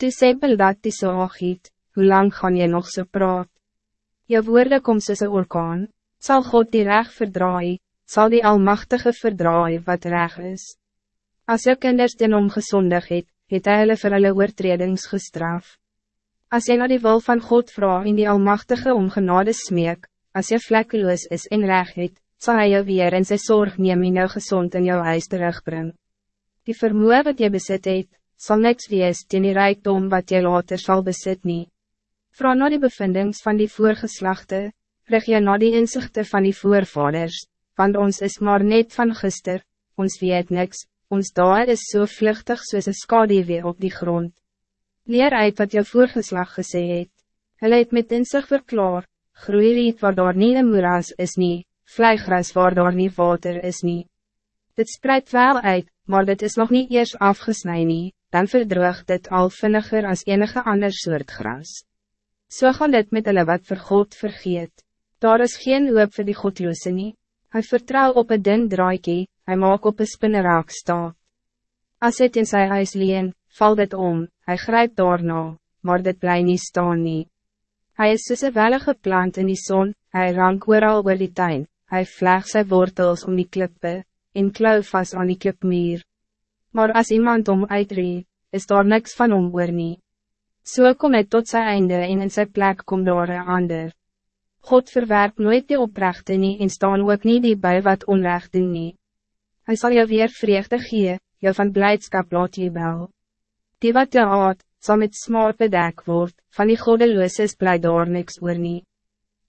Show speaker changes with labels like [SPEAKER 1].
[SPEAKER 1] Toe sê Bildad die Soagiet, hoe lang gaan je nog so praat? Je woorden kom soos een orkaan, zal God die reg verdraai, zal die Almachtige verdraai wat reg is. Als je kinders ten om gezondig het, het hy hulle vir hulle oortredings gestraf. Als je naar die wil van God vraagt in die Almachtige om genade smeek, als je vlekkeloos is en reg het, zal hij jou weer in zijn zorg neem en jou gezond in jou huis terugbring. Die vermoe wat je bezit het, zal niks wees ten die rijkdom wat je later zal bezit nie. Vra na die bevindings van die voorgeslachte, rig je na die inzichten van die voorvaders, want ons is maar net van gister, ons weet niks, ons daar is so vluchtig soos een skaduwee op die grond. Leer uit wat jou voorgeslag gesê het. Hulle het met inzicht verklaar, groeiriet waar daar nie een moeras is nie, vlijgras waar daar nie water is nie. Dit spreidt wel uit, maar dit is nog niet eerst afgesneden, nie, dan verdroogt dit al vinniger als enige ander soort gras. So gaan dit met hulle wat vir God vergeet. Daar is geen hoop vir die godloose nie. Hy vertrouw op een dun draaikie, hy maak op een spinneraak sta. As het in sy huis leen, val dit om, hy grijpt daarna, maar dit bly nie staan nie. Hy is soos een wellige plant in die zon, hij rank ooral oor die tuin, hij vleg sy wortels om die klippe, en klauw vast aan die klipmuur. Maar als iemand om uitree, is daar niks van om oor nie. So kom hy tot zijn einde en in zijn plek kom daar een ander. God verwerp nooit die oprechte nie en staan ook niet die bij wat onrecht doen nie. Hy sal jou weer vreugde gee, jou van blijdschap laat jy bel. Die wat jou haat, zal met smaak bedek word, van die godeloos is blij daar niks oor nie.